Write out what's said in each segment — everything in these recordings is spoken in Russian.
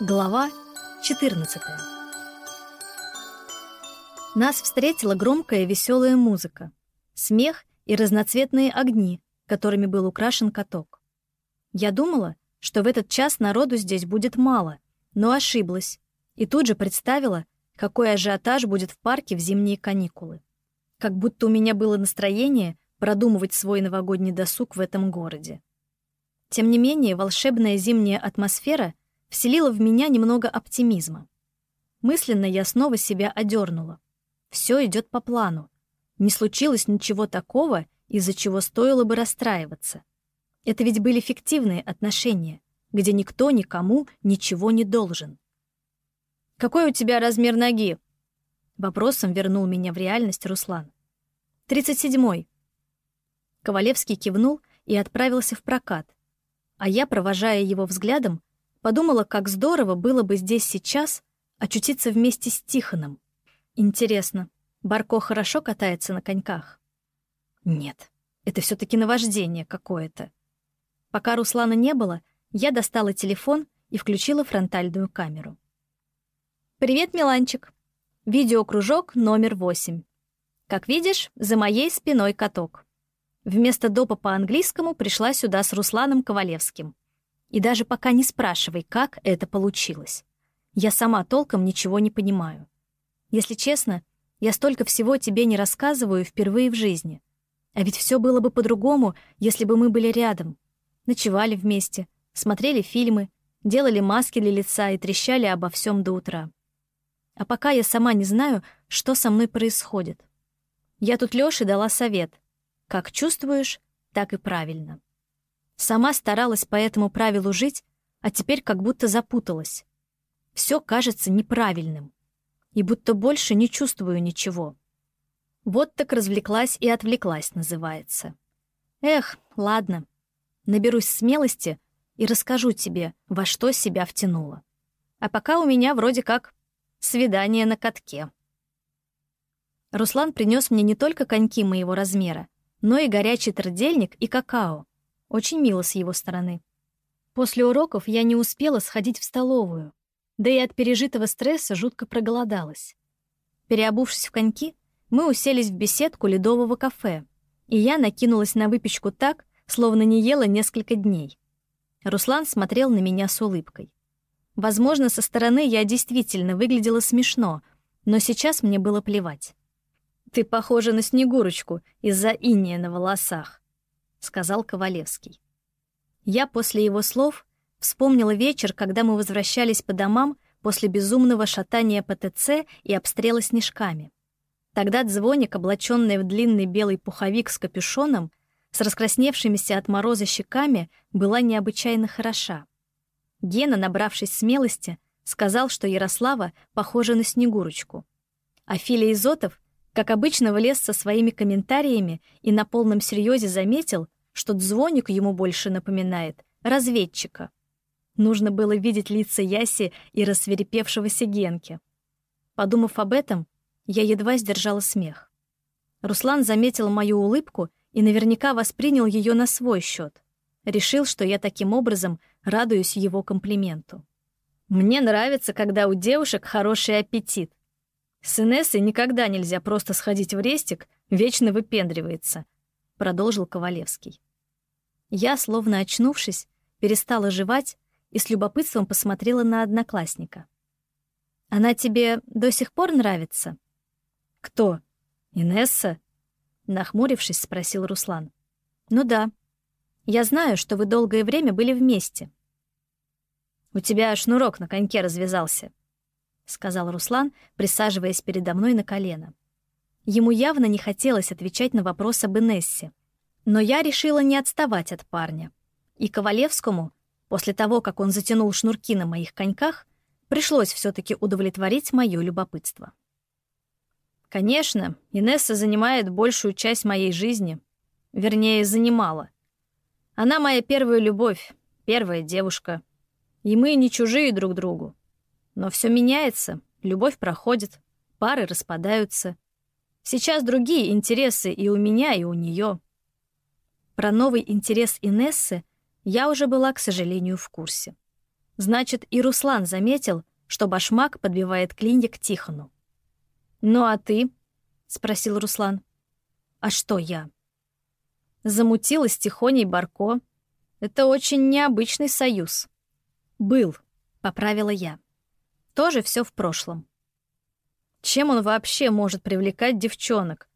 Глава 14 Нас встретила громкая веселая музыка, смех и разноцветные огни, которыми был украшен каток. Я думала, что в этот час народу здесь будет мало, но ошиблась, и тут же представила, какой ажиотаж будет в парке в зимние каникулы. Как будто у меня было настроение продумывать свой новогодний досуг в этом городе. Тем не менее, волшебная зимняя атмосфера вселила в меня немного оптимизма. Мысленно я снова себя одернула. Все идет по плану. Не случилось ничего такого, из-за чего стоило бы расстраиваться. Это ведь были фиктивные отношения, где никто никому ничего не должен. «Какой у тебя размер ноги?» Вопросом вернул меня в реальность Руслан. «Тридцать седьмой». Ковалевский кивнул и отправился в прокат, а я, провожая его взглядом, подумала, как здорово было бы здесь сейчас очутиться вместе с Тихоном. Интересно, Барко хорошо катается на коньках? Нет, это все таки наваждение какое-то. Пока Руслана не было, я достала телефон и включила фронтальную камеру. «Привет, Миланчик. Видеокружок номер восемь. Как видишь, за моей спиной каток. Вместо допа по английскому пришла сюда с Русланом Ковалевским. И даже пока не спрашивай, как это получилось. Я сама толком ничего не понимаю. Если честно, я столько всего тебе не рассказываю впервые в жизни. А ведь все было бы по-другому, если бы мы были рядом. Ночевали вместе, смотрели фильмы, делали маски для лица и трещали обо всем до утра. А пока я сама не знаю, что со мной происходит. Я тут Лёше дала совет. Как чувствуешь, так и правильно. Сама старалась по этому правилу жить, а теперь как будто запуталась. Все кажется неправильным. И будто больше не чувствую ничего. Вот так развлеклась и отвлеклась, называется. Эх, ладно. Наберусь смелости и расскажу тебе, во что себя втянула. А пока у меня вроде как свидание на катке. Руслан принес мне не только коньки моего размера, но и горячий трдельник и какао. Очень мило с его стороны. После уроков я не успела сходить в столовую, да и от пережитого стресса жутко проголодалась. Переобувшись в коньки, мы уселись в беседку ледового кафе, и я накинулась на выпечку так, словно не ела несколько дней. Руслан смотрел на меня с улыбкой. Возможно, со стороны я действительно выглядела смешно, но сейчас мне было плевать. «Ты похожа на Снегурочку из-за иния на волосах», — сказал Ковалевский. Я после его слов вспомнила вечер, когда мы возвращались по домам после безумного шатания по ТЦ и обстрела снежками. Тогда Дзвоник, облаченный в длинный белый пуховик с капюшоном, с раскрасневшимися от мороза щеками, была необычайно хороша. Гена, набравшись смелости, сказал, что Ярослава похожа на Снегурочку. А Филя Изотов как обычно, влез со своими комментариями и на полном серьезе заметил, что звоник ему больше напоминает разведчика. Нужно было видеть лица Яси и рассверепевшегося Генки. Подумав об этом, я едва сдержала смех. Руслан заметил мою улыбку и наверняка воспринял ее на свой счет. Решил, что я таким образом радуюсь его комплименту. «Мне нравится, когда у девушек хороший аппетит», с Инессой никогда нельзя просто сходить в рестик, вечно выпендривается, продолжил Ковалевский. Я, словно очнувшись, перестала жевать и с любопытством посмотрела на одноклассника. «Она тебе до сих пор нравится?» «Кто? Инесса?» Нахмурившись, спросил Руслан. «Ну да. Я знаю, что вы долгое время были вместе». «У тебя шнурок на коньке развязался», — сказал Руслан, присаживаясь передо мной на колено. Ему явно не хотелось отвечать на вопрос об Инессе. Но я решила не отставать от парня. И Ковалевскому, после того, как он затянул шнурки на моих коньках, пришлось все таки удовлетворить мое любопытство. Конечно, Инесса занимает большую часть моей жизни. Вернее, занимала. Она моя первая любовь, первая девушка. И мы не чужие друг другу. Но все меняется, любовь проходит, пары распадаются. Сейчас другие интересы и у меня, и у нее. Про новый интерес Инессы я уже была, к сожалению, в курсе. Значит, и Руслан заметил, что башмак подбивает клинья к Тихону. «Ну а ты?» — спросил Руслан. «А что я?» Замутила с Тихоней Барко. Это очень необычный союз. «Был», — поправила я. «Тоже все в прошлом». «Чем он вообще может привлекать девчонок?»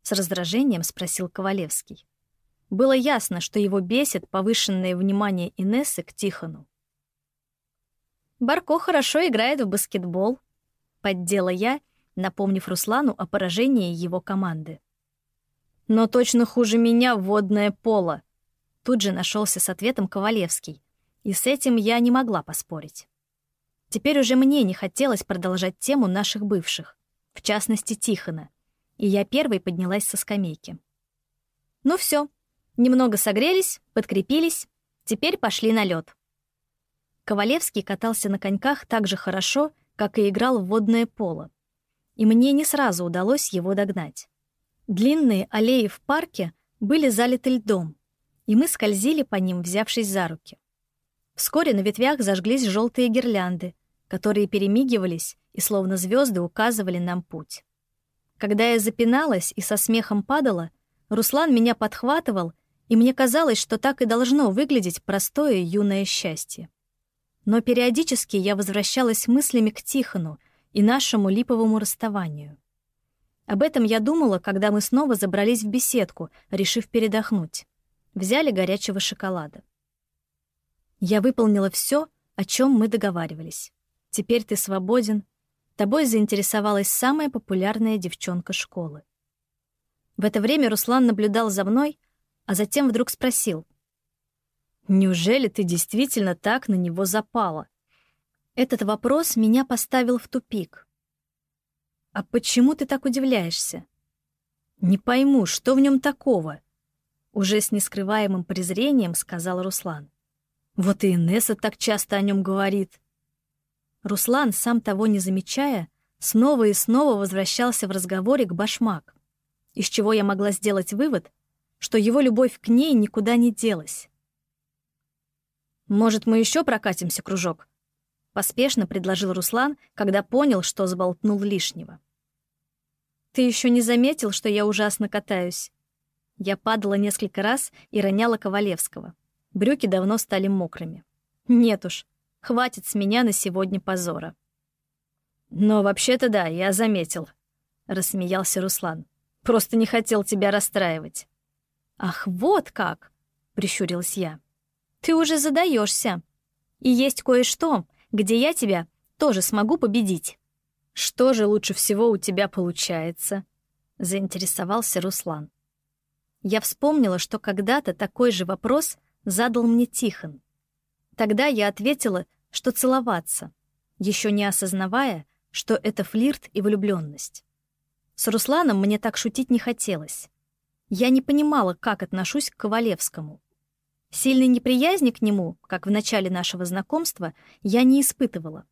С раздражением спросил Ковалевский. Было ясно, что его бесит повышенное внимание Инессы к Тихону. «Барко хорошо играет в баскетбол», — поддела я, напомнив Руслану о поражении его команды. «Но точно хуже меня водное поло», — тут же нашелся с ответом Ковалевский, и с этим я не могла поспорить. Теперь уже мне не хотелось продолжать тему наших бывших, в частности Тихона, и я первой поднялась со скамейки. Ну все, немного согрелись, подкрепились, теперь пошли на лед. Ковалевский катался на коньках так же хорошо, как и играл в водное поло. И мне не сразу удалось его догнать. Длинные аллеи в парке были залиты льдом, и мы скользили по ним, взявшись за руки. Вскоре на ветвях зажглись желтые гирлянды, которые перемигивались и словно звезды указывали нам путь. Когда я запиналась и со смехом падала, Руслан меня подхватывал, и мне казалось, что так и должно выглядеть простое юное счастье. Но периодически я возвращалась мыслями к Тихону и нашему липовому расставанию. Об этом я думала, когда мы снова забрались в беседку, решив передохнуть. Взяли горячего шоколада. Я выполнила все, о чем мы договаривались. Теперь ты свободен. Тобой заинтересовалась самая популярная девчонка школы. В это время Руслан наблюдал за мной, а затем вдруг спросил. «Неужели ты действительно так на него запала?» Этот вопрос меня поставил в тупик. «А почему ты так удивляешься?» «Не пойму, что в нем такого?» Уже с нескрываемым презрением сказал Руслан. «Вот и Инесса так часто о нем говорит». Руслан, сам того не замечая, снова и снова возвращался в разговоре к башмак, из чего я могла сделать вывод, что его любовь к ней никуда не делась. «Может, мы еще прокатимся, кружок?» — поспешно предложил Руслан, когда понял, что сболтнул лишнего. «Ты еще не заметил, что я ужасно катаюсь?» Я падала несколько раз и роняла Ковалевского. Брюки давно стали мокрыми. «Нет уж, Хватит с меня на сегодня позора. Но вообще-то да, я заметил, рассмеялся Руслан. Просто не хотел тебя расстраивать. Ах, вот как, прищурилась я. Ты уже задаешься. И есть кое-что, где я тебя тоже смогу победить. Что же лучше всего у тебя получается? заинтересовался Руслан. Я вспомнила, что когда-то такой же вопрос задал мне Тихон. Тогда я ответила, что целоваться, еще не осознавая, что это флирт и влюбленность. С Русланом мне так шутить не хотелось. Я не понимала, как отношусь к Ковалевскому. Сильной неприязни к нему, как в начале нашего знакомства, я не испытывала.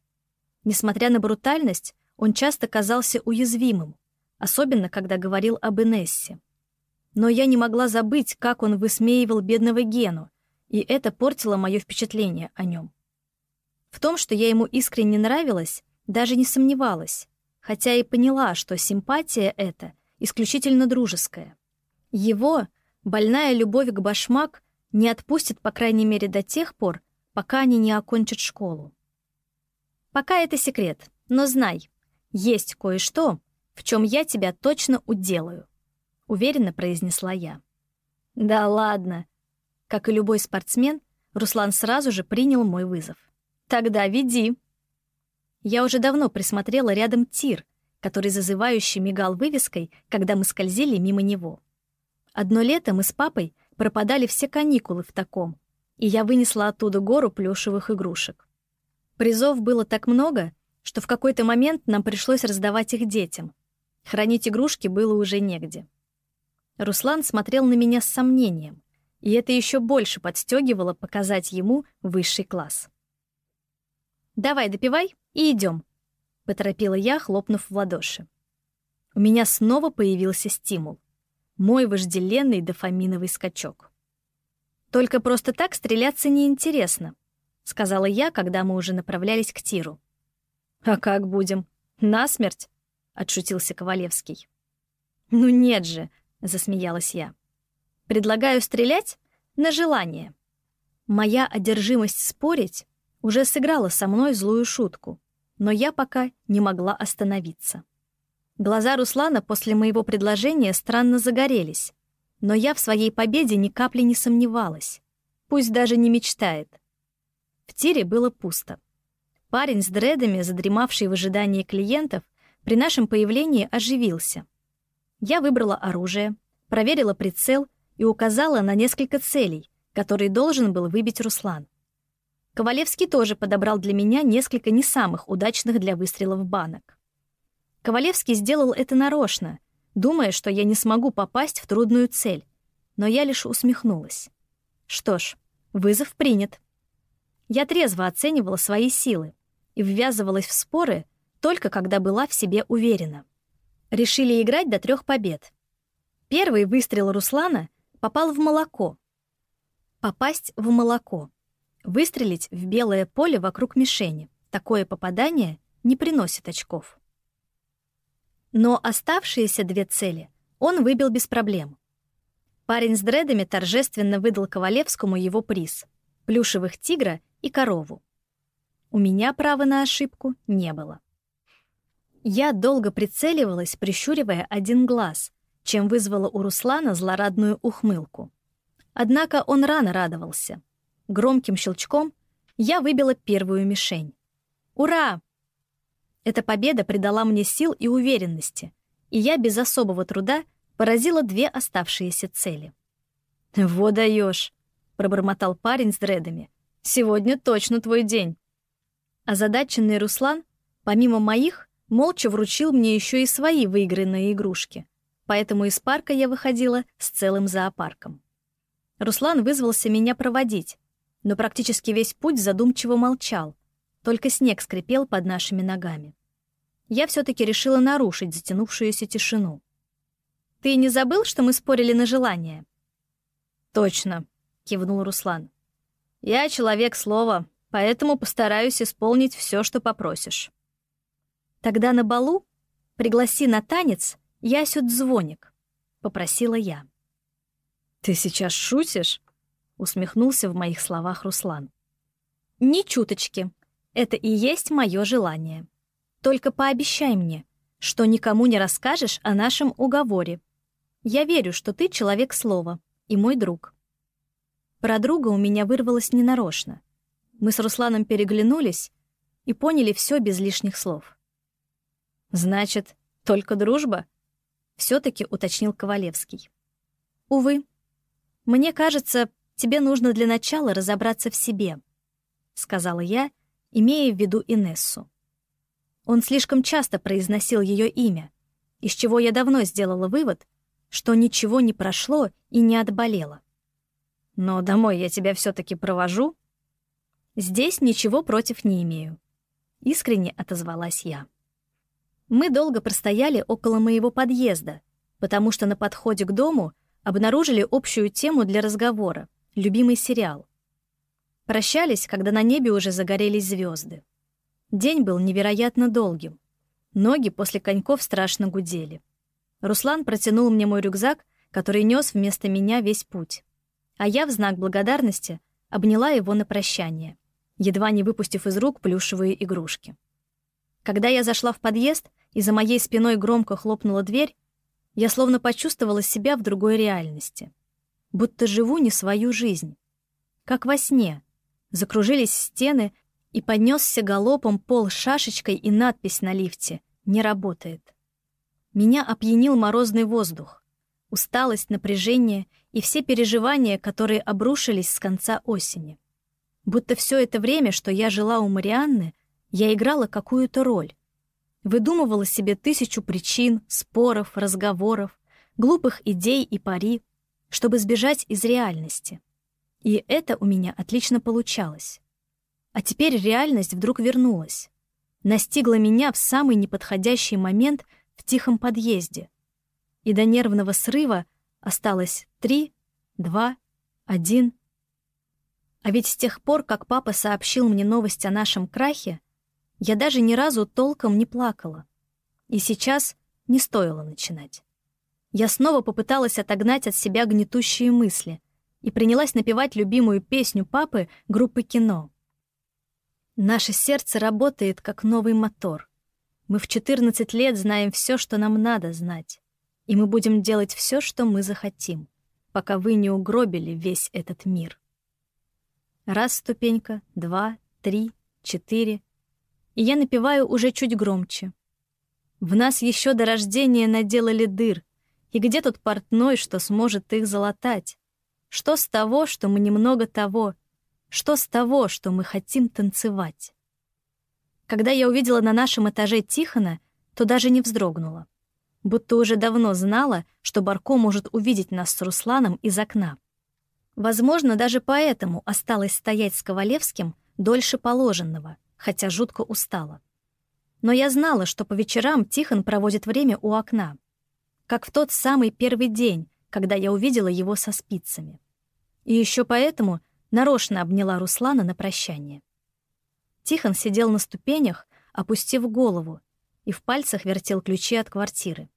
Несмотря на брутальность, он часто казался уязвимым, особенно когда говорил об Инессе. Но я не могла забыть, как он высмеивал бедного Гену, и это портило мое впечатление о нем. В том, что я ему искренне нравилась, даже не сомневалась, хотя и поняла, что симпатия эта исключительно дружеская. Его больная любовь к башмак не отпустит, по крайней мере, до тех пор, пока они не окончат школу. Пока это секрет, но знай, есть кое-что, в чем я тебя точно уделаю, уверенно произнесла я. Да ладно. Как и любой спортсмен, Руслан сразу же принял мой вызов. Тогда веди. Я уже давно присмотрела рядом тир, который зазывающе мигал вывеской, когда мы скользили мимо него. Одно лето мы с папой пропадали все каникулы в таком, и я вынесла оттуда гору плюшевых игрушек. Призов было так много, что в какой-то момент нам пришлось раздавать их детям. Хранить игрушки было уже негде. Руслан смотрел на меня с сомнением, и это еще больше подстегивало показать ему высший класс. Давай допивай и идем, поторопила я, хлопнув в ладоши. У меня снова появился стимул. Мой вожделенный дофаминовый скачок. Только просто так стреляться неинтересно. — сказала я, когда мы уже направлялись к тиру. «А как будем? Насмерть?» — отшутился Ковалевский. «Ну нет же», — засмеялась я. «Предлагаю стрелять на желание». Моя одержимость спорить уже сыграла со мной злую шутку, но я пока не могла остановиться. Глаза Руслана после моего предложения странно загорелись, но я в своей победе ни капли не сомневалась. Пусть даже не мечтает. В тире было пусто. Парень с дредами, задремавший в ожидании клиентов, при нашем появлении оживился. Я выбрала оружие, проверила прицел и указала на несколько целей, которые должен был выбить Руслан. Ковалевский тоже подобрал для меня несколько не самых удачных для выстрелов банок. Ковалевский сделал это нарочно, думая, что я не смогу попасть в трудную цель, но я лишь усмехнулась. Что ж, вызов принят. Я трезво оценивала свои силы и ввязывалась в споры только когда была в себе уверена. Решили играть до трех побед. Первый выстрел Руслана попал в молоко. Попасть в молоко. Выстрелить в белое поле вокруг мишени. Такое попадание не приносит очков. Но оставшиеся две цели он выбил без проблем. Парень с дредами торжественно выдал Ковалевскому его приз — плюшевых тигра и корову. У меня права на ошибку не было. Я долго прицеливалась, прищуривая один глаз, чем вызвала у Руслана злорадную ухмылку. Однако он рано радовался. Громким щелчком я выбила первую мишень. «Ура!» Эта победа придала мне сил и уверенности, и я без особого труда поразила две оставшиеся цели. «Вот даешь!» — пробормотал парень с дредами. «Сегодня точно твой день!» Озадаченный Руслан, помимо моих, молча вручил мне еще и свои выигранные игрушки, поэтому из парка я выходила с целым зоопарком. Руслан вызвался меня проводить, но практически весь путь задумчиво молчал, только снег скрипел под нашими ногами. Я все-таки решила нарушить затянувшуюся тишину. «Ты не забыл, что мы спорили на желание?» «Точно», — кивнул Руслан. «Я человек слова, поэтому постараюсь исполнить все, что попросишь». «Тогда на балу пригласи на танец Ясю Дзвоник», — попросила я. «Ты сейчас шутишь?» — усмехнулся в моих словах Руслан. «Ни чуточки», это и есть мое желание. Только пообещай мне, что никому не расскажешь о нашем уговоре. Я верю, что ты человек слова и мой друг». Про друга у меня вырвалось ненарочно. Мы с Русланом переглянулись и поняли все без лишних слов. «Значит, только дружба?» — все-таки уточнил Ковалевский. «Увы. Мне кажется, тебе нужно для начала разобраться в себе», — сказала я, — имея в виду Инессу. Он слишком часто произносил ее имя, из чего я давно сделала вывод, что ничего не прошло и не отболело. «Но домой я тебя все таки провожу?» «Здесь ничего против не имею», — искренне отозвалась я. Мы долго простояли около моего подъезда, потому что на подходе к дому обнаружили общую тему для разговора — любимый сериал. Прощались, когда на небе уже загорелись звезды. День был невероятно долгим. Ноги после коньков страшно гудели. Руслан протянул мне мой рюкзак, который нес вместо меня весь путь. А я в знак благодарности обняла его на прощание, едва не выпустив из рук плюшевые игрушки. Когда я зашла в подъезд и за моей спиной громко хлопнула дверь, я словно почувствовала себя в другой реальности. Будто живу не свою жизнь. Как во сне, Закружились стены, и поднесся галопом пол шашечкой и надпись на лифте «Не работает». Меня опьянил морозный воздух, усталость, напряжение и все переживания, которые обрушились с конца осени. Будто все это время, что я жила у Марианны, я играла какую-то роль. Выдумывала себе тысячу причин, споров, разговоров, глупых идей и пари, чтобы сбежать из реальности. И это у меня отлично получалось. А теперь реальность вдруг вернулась. Настигла меня в самый неподходящий момент в тихом подъезде. И до нервного срыва осталось три, два, один. А ведь с тех пор, как папа сообщил мне новость о нашем крахе, я даже ни разу толком не плакала. И сейчас не стоило начинать. Я снова попыталась отогнать от себя гнетущие мысли и принялась напевать любимую песню папы группы «Кино». Наше сердце работает как новый мотор. Мы в 14 лет знаем все, что нам надо знать. И мы будем делать все, что мы захотим, пока вы не угробили весь этот мир. Раз ступенька, два, три, четыре. И я напеваю уже чуть громче. В нас еще до рождения наделали дыр, и где тут портной, что сможет их залатать? Что с того, что мы немного того? Что с того, что мы хотим танцевать? Когда я увидела на нашем этаже Тихона, то даже не вздрогнула. Будто уже давно знала, что Барко может увидеть нас с Русланом из окна. Возможно, даже поэтому осталось стоять с Ковалевским дольше положенного, хотя жутко устала. Но я знала, что по вечерам Тихон проводит время у окна как в тот самый первый день, когда я увидела его со спицами. И еще поэтому нарочно обняла Руслана на прощание. Тихон сидел на ступенях, опустив голову, и в пальцах вертел ключи от квартиры.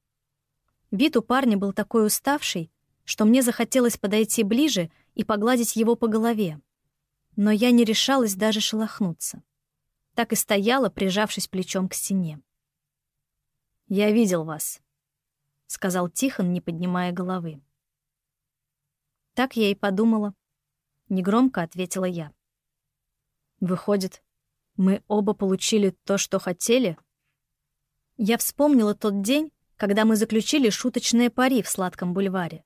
Вид у парня был такой уставший, что мне захотелось подойти ближе и погладить его по голове. Но я не решалась даже шелохнуться. Так и стояла, прижавшись плечом к стене. «Я видел вас», — сказал Тихон, не поднимая головы. Так я и подумала. Негромко ответила я. Выходит, мы оба получили то, что хотели? Я вспомнила тот день, когда мы заключили шуточное пари в сладком бульваре.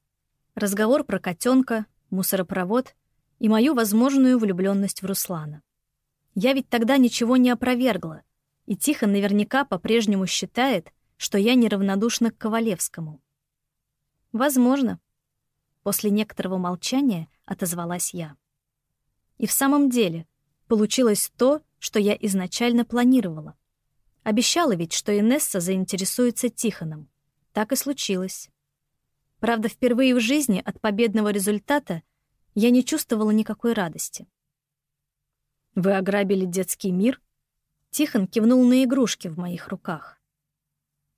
Разговор про котенка, мусоропровод и мою возможную влюбленность в Руслана. Я ведь тогда ничего не опровергла, и Тихон наверняка по-прежнему считает, что я неравнодушна к Ковалевскому. Возможно. После некоторого молчания отозвалась я. И в самом деле получилось то, что я изначально планировала. Обещала ведь, что Инесса заинтересуется Тихоном. Так и случилось. Правда, впервые в жизни от победного результата я не чувствовала никакой радости. «Вы ограбили детский мир?» Тихон кивнул на игрушки в моих руках.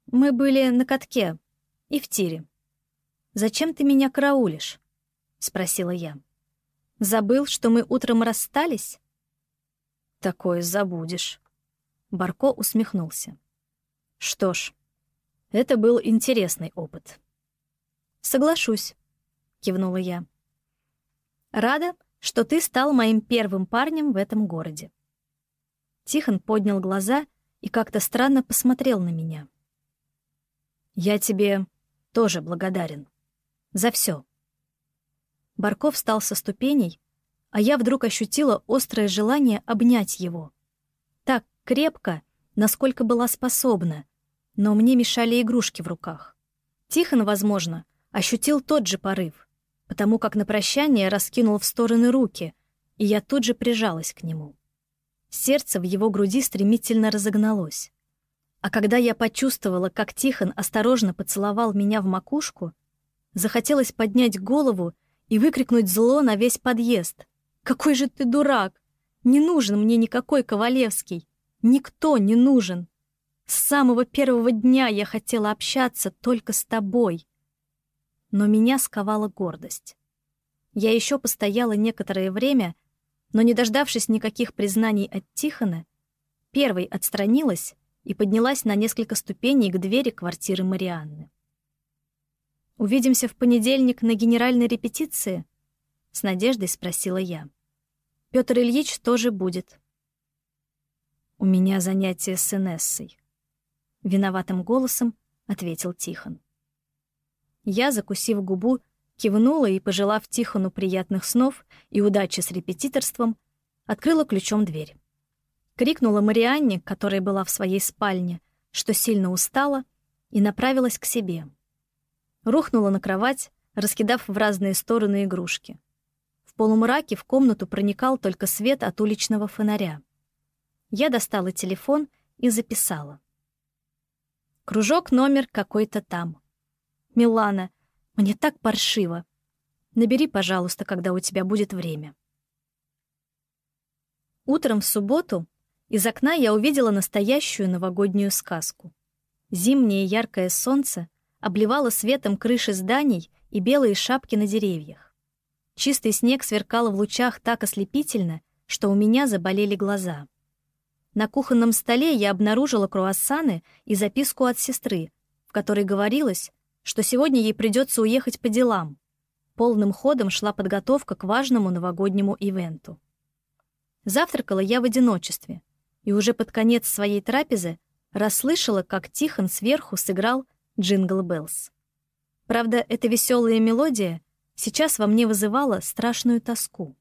Мы были на катке и в тире. «Зачем ты меня караулишь?» — спросила я. «Забыл, что мы утром расстались?» «Такое забудешь». Барко усмехнулся. «Что ж, это был интересный опыт». «Соглашусь», — кивнула я. «Рада, что ты стал моим первым парнем в этом городе». Тихон поднял глаза и как-то странно посмотрел на меня. Я тебе тоже благодарен. За все. Барков встал со ступеней, а я вдруг ощутила острое желание обнять его. Так крепко, насколько была способна, но мне мешали игрушки в руках. Тихон, возможно, ощутил тот же порыв, потому как на прощание раскинул в стороны руки, и я тут же прижалась к нему. Сердце в его груди стремительно разогналось. А когда я почувствовала, как Тихон осторожно поцеловал меня в макушку, захотелось поднять голову и выкрикнуть зло на весь подъезд. «Какой же ты дурак! Не нужен мне никакой Ковалевский! Никто не нужен! С самого первого дня я хотела общаться только с тобой!» Но меня сковала гордость. Я еще постояла некоторое время, но, не дождавшись никаких признаний от Тихона, первой отстранилась и поднялась на несколько ступеней к двери квартиры Марианны. «Увидимся в понедельник на генеральной репетиции?» — с надеждой спросила я. Петр Ильич тоже будет». «У меня занятие с Инессой», — виноватым голосом ответил Тихон. Я, закусив губу, кивнула и, пожелав Тихону приятных снов и удачи с репетиторством, открыла ключом дверь. Крикнула Марианне, которая была в своей спальне, что сильно устала, и направилась к себе. Рухнула на кровать, раскидав в разные стороны игрушки. В полумраке в комнату проникал только свет от уличного фонаря. Я достала телефон и записала. Кружок номер какой-то там. Милана, мне так паршиво. Набери, пожалуйста, когда у тебя будет время. Утром в субботу из окна я увидела настоящую новогоднюю сказку. Зимнее яркое солнце обливало светом крыши зданий и белые шапки на деревьях. Чистый снег сверкал в лучах так ослепительно, что у меня заболели глаза. На кухонном столе я обнаружила круассаны и записку от сестры, в которой говорилось, что сегодня ей придется уехать по делам. Полным ходом шла подготовка к важному новогоднему ивенту. Завтракала я в одиночестве, и уже под конец своей трапезы расслышала, как Тихон сверху сыграл «Jingle Bells». Правда, эта веселая мелодия сейчас во мне вызывала страшную тоску.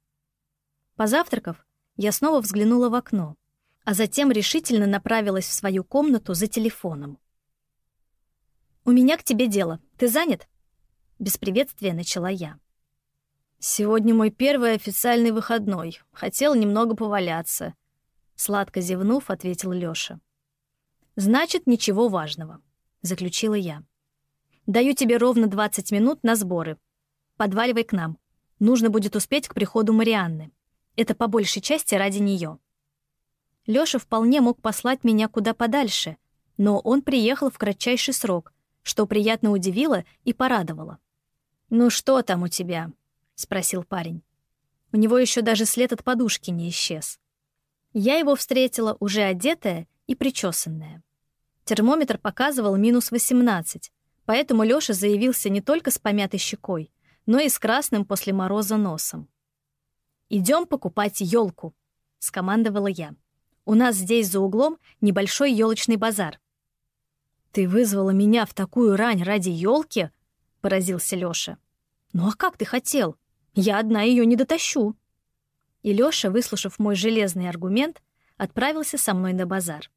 Позавтракав, я снова взглянула в окно а затем решительно направилась в свою комнату за телефоном. «У меня к тебе дело. Ты занят?» Без приветствия начала я. «Сегодня мой первый официальный выходной. Хотел немного поваляться». Сладко зевнув, ответил Лёша. «Значит, ничего важного», — заключила я. «Даю тебе ровно 20 минут на сборы. Подваливай к нам. Нужно будет успеть к приходу Марианны. Это по большей части ради неё. Лёша вполне мог послать меня куда подальше, но он приехал в кратчайший срок, что приятно удивило и порадовало. «Ну что там у тебя?» — спросил парень. У него еще даже след от подушки не исчез. Я его встретила уже одетая и причесанная. Термометр показывал минус 18, поэтому Лёша заявился не только с помятой щекой, но и с красным после мороза носом. «Идем покупать елку», — скомандовала я. У нас здесь за углом небольшой елочный базар. Ты вызвала меня в такую рань ради елки? поразился Лёша. Ну а как ты хотел? Я одна ее не дотащу. И Лёша, выслушав мой железный аргумент, отправился со мной на базар.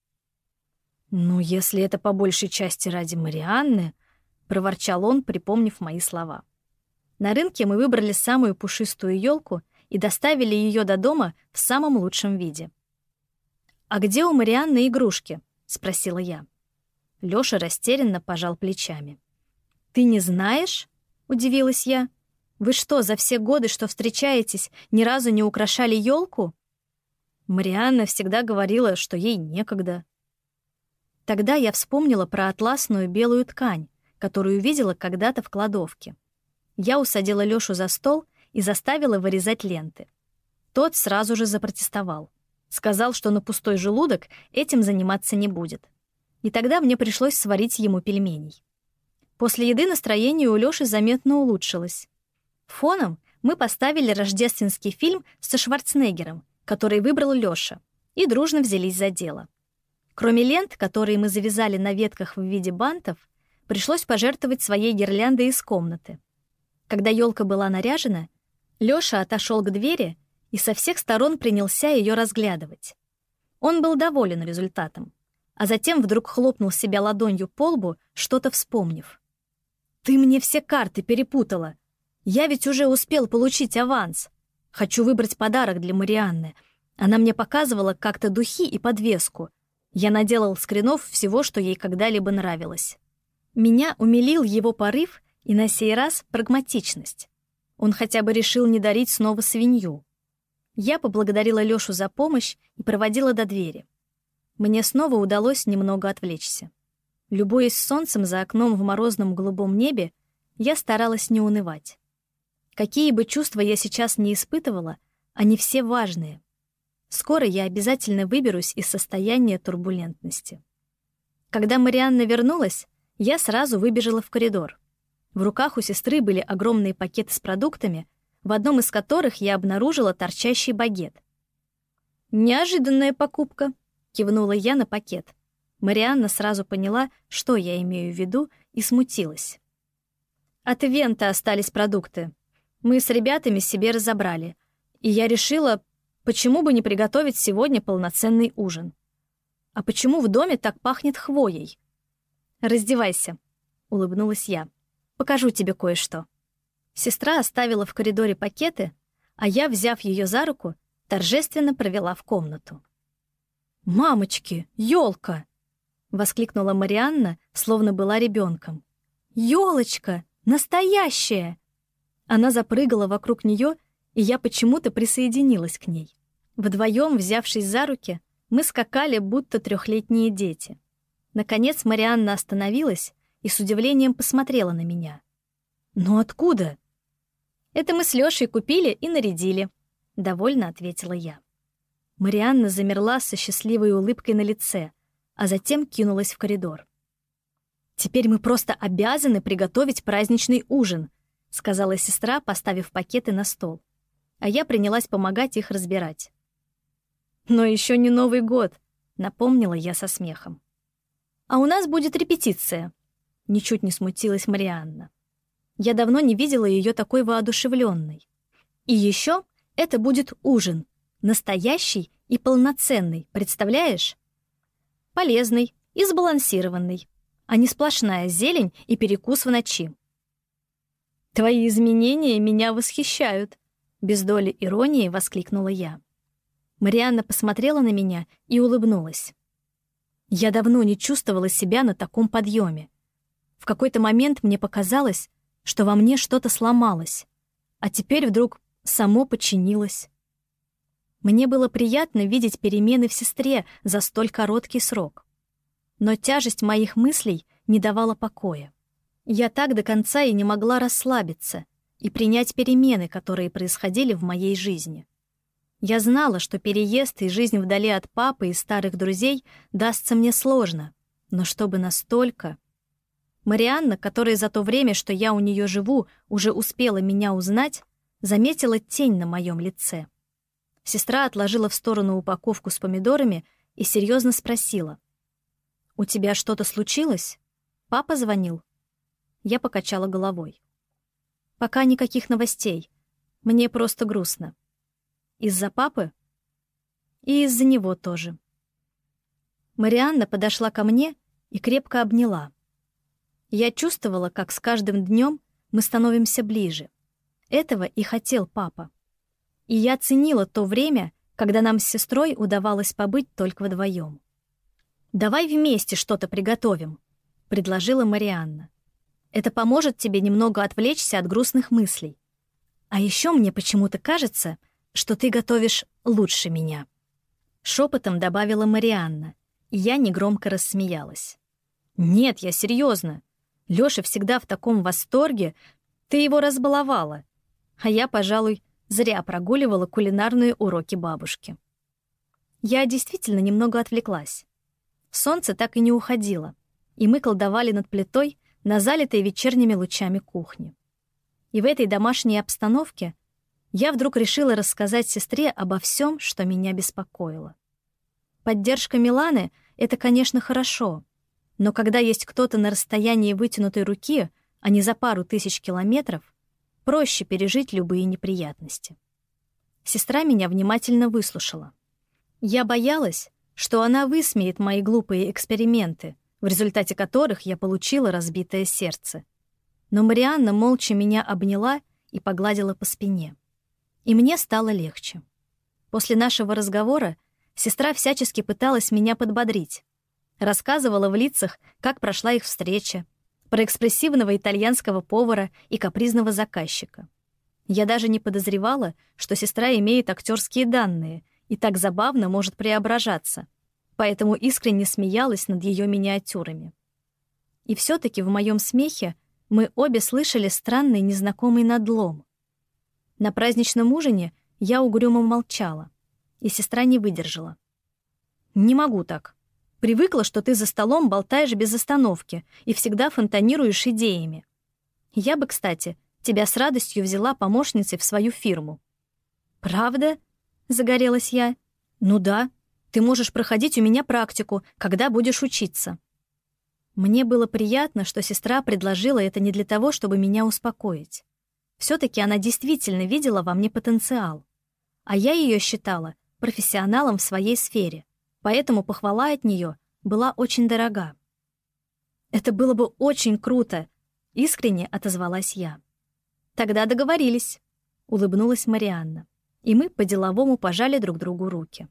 «Ну, если это по большей части ради Марианны», — проворчал он, припомнив мои слова. На рынке мы выбрали самую пушистую елку и доставили ее до дома в самом лучшем виде — «А где у Марианны игрушки?» — спросила я. Лёша растерянно пожал плечами. «Ты не знаешь?» — удивилась я. «Вы что, за все годы, что встречаетесь, ни разу не украшали елку?» Марианна всегда говорила, что ей некогда. Тогда я вспомнила про атласную белую ткань, которую видела когда-то в кладовке. Я усадила Лёшу за стол и заставила вырезать ленты. Тот сразу же запротестовал. Сказал, что на пустой желудок этим заниматься не будет. И тогда мне пришлось сварить ему пельменей. После еды настроение у Лёши заметно улучшилось. Фоном мы поставили рождественский фильм со Шварценеггером, который выбрал Лёша, и дружно взялись за дело. Кроме лент, которые мы завязали на ветках в виде бантов, пришлось пожертвовать своей гирляндой из комнаты. Когда елка была наряжена, Лёша отошел к двери и со всех сторон принялся ее разглядывать. Он был доволен результатом, а затем вдруг хлопнул себя ладонью по лбу, что-то вспомнив. «Ты мне все карты перепутала. Я ведь уже успел получить аванс. Хочу выбрать подарок для Марианны. Она мне показывала как-то духи и подвеску. Я наделал скринов всего, что ей когда-либо нравилось. Меня умилил его порыв и на сей раз прагматичность. Он хотя бы решил не дарить снова свинью. Я поблагодарила Лёшу за помощь и проводила до двери. Мне снова удалось немного отвлечься. Любуясь солнцем за окном в морозном голубом небе, я старалась не унывать. Какие бы чувства я сейчас не испытывала, они все важные. Скоро я обязательно выберусь из состояния турбулентности. Когда Марианна вернулась, я сразу выбежала в коридор. В руках у сестры были огромные пакеты с продуктами, в одном из которых я обнаружила торчащий багет. «Неожиданная покупка», — кивнула я на пакет. Марианна сразу поняла, что я имею в виду, и смутилась. От ивента остались продукты. Мы с ребятами себе разобрали. И я решила, почему бы не приготовить сегодня полноценный ужин. А почему в доме так пахнет хвоей? «Раздевайся», — улыбнулась я. «Покажу тебе кое-что». Сестра оставила в коридоре пакеты, а я, взяв ее за руку, торжественно провела в комнату. «Мамочки, елка! воскликнула Марианна, словно была ребенком. Елочка, настоящая!» Она запрыгала вокруг нее, и я почему-то присоединилась к ней. Вдвоем, взявшись за руки, мы скакали, будто трехлетние дети. Наконец Марианна остановилась и с удивлением посмотрела на меня. «Но откуда?» «Это мы с Лёшей купили и нарядили», — довольно ответила я. Марианна замерла со счастливой улыбкой на лице, а затем кинулась в коридор. «Теперь мы просто обязаны приготовить праздничный ужин», — сказала сестра, поставив пакеты на стол. А я принялась помогать их разбирать. «Но еще не Новый год», — напомнила я со смехом. «А у нас будет репетиция», — ничуть не смутилась Марианна. Я давно не видела ее такой воодушевленной. И еще это будет ужин, настоящий и полноценный, представляешь? Полезный и сбалансированный, а не сплошная зелень и перекус в ночи. «Твои изменения меня восхищают», — без доли иронии воскликнула я. Марианна посмотрела на меня и улыбнулась. Я давно не чувствовала себя на таком подъеме. В какой-то момент мне показалось, что во мне что-то сломалось, а теперь вдруг само подчинилось. Мне было приятно видеть перемены в сестре за столь короткий срок. Но тяжесть моих мыслей не давала покоя. Я так до конца и не могла расслабиться и принять перемены, которые происходили в моей жизни. Я знала, что переезд и жизнь вдали от папы и старых друзей дастся мне сложно, но чтобы настолько... Марианна, которая за то время, что я у нее живу, уже успела меня узнать, заметила тень на моем лице. Сестра отложила в сторону упаковку с помидорами и серьезно спросила. «У тебя что-то случилось? Папа звонил?» Я покачала головой. «Пока никаких новостей. Мне просто грустно. Из-за папы? И из-за него тоже». Марианна подошла ко мне и крепко обняла. Я чувствовала, как с каждым днем мы становимся ближе. Этого и хотел папа. И я ценила то время, когда нам с сестрой удавалось побыть только вдвоем. «Давай вместе что-то приготовим», — предложила Марианна. «Это поможет тебе немного отвлечься от грустных мыслей. А еще мне почему-то кажется, что ты готовишь лучше меня». Шепотом добавила Марианна, и я негромко рассмеялась. «Нет, я серьезно. Лёша всегда в таком восторге. Ты его разбаловала. А я, пожалуй, зря прогуливала кулинарные уроки бабушки. Я действительно немного отвлеклась. Солнце так и не уходило, и мы колдовали над плитой на залитой вечерними лучами кухни. И в этой домашней обстановке я вдруг решила рассказать сестре обо всем, что меня беспокоило. Поддержка Миланы — это, конечно, хорошо, но когда есть кто-то на расстоянии вытянутой руки, а не за пару тысяч километров, проще пережить любые неприятности. Сестра меня внимательно выслушала. Я боялась, что она высмеет мои глупые эксперименты, в результате которых я получила разбитое сердце. Но Марианна молча меня обняла и погладила по спине. И мне стало легче. После нашего разговора сестра всячески пыталась меня подбодрить, Рассказывала в лицах, как прошла их встреча, про экспрессивного итальянского повара и капризного заказчика. Я даже не подозревала, что сестра имеет актерские данные и так забавно может преображаться, поэтому искренне смеялась над ее миниатюрами. И все таки в моем смехе мы обе слышали странный незнакомый надлом. На праздничном ужине я угрюмо молчала, и сестра не выдержала. «Не могу так», Привыкла, что ты за столом болтаешь без остановки и всегда фонтанируешь идеями. Я бы, кстати, тебя с радостью взяла помощницей в свою фирму». «Правда?» — загорелась я. «Ну да, ты можешь проходить у меня практику, когда будешь учиться». Мне было приятно, что сестра предложила это не для того, чтобы меня успокоить. все таки она действительно видела во мне потенциал. А я ее считала профессионалом в своей сфере поэтому похвала от нее была очень дорога. «Это было бы очень круто», — искренне отозвалась я. «Тогда договорились», — улыбнулась Марианна, и мы по-деловому пожали друг другу руки.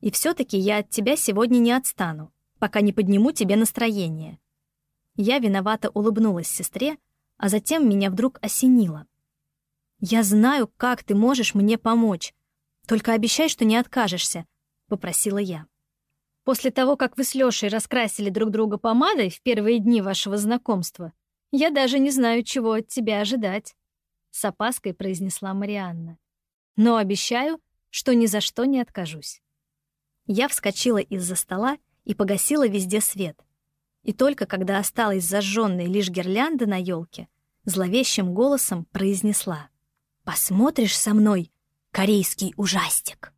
«И все-таки я от тебя сегодня не отстану, пока не подниму тебе настроение». Я виновато улыбнулась сестре, а затем меня вдруг осенило. «Я знаю, как ты можешь мне помочь. Только обещай, что не откажешься», — попросила я. «После того, как вы с Лёшей раскрасили друг друга помадой в первые дни вашего знакомства, я даже не знаю, чего от тебя ожидать», — с опаской произнесла Марианна. «Но обещаю, что ни за что не откажусь». Я вскочила из-за стола и погасила везде свет. И только когда осталась зажженной лишь гирлянда на елке, зловещим голосом произнесла «Посмотришь со мной корейский ужастик?»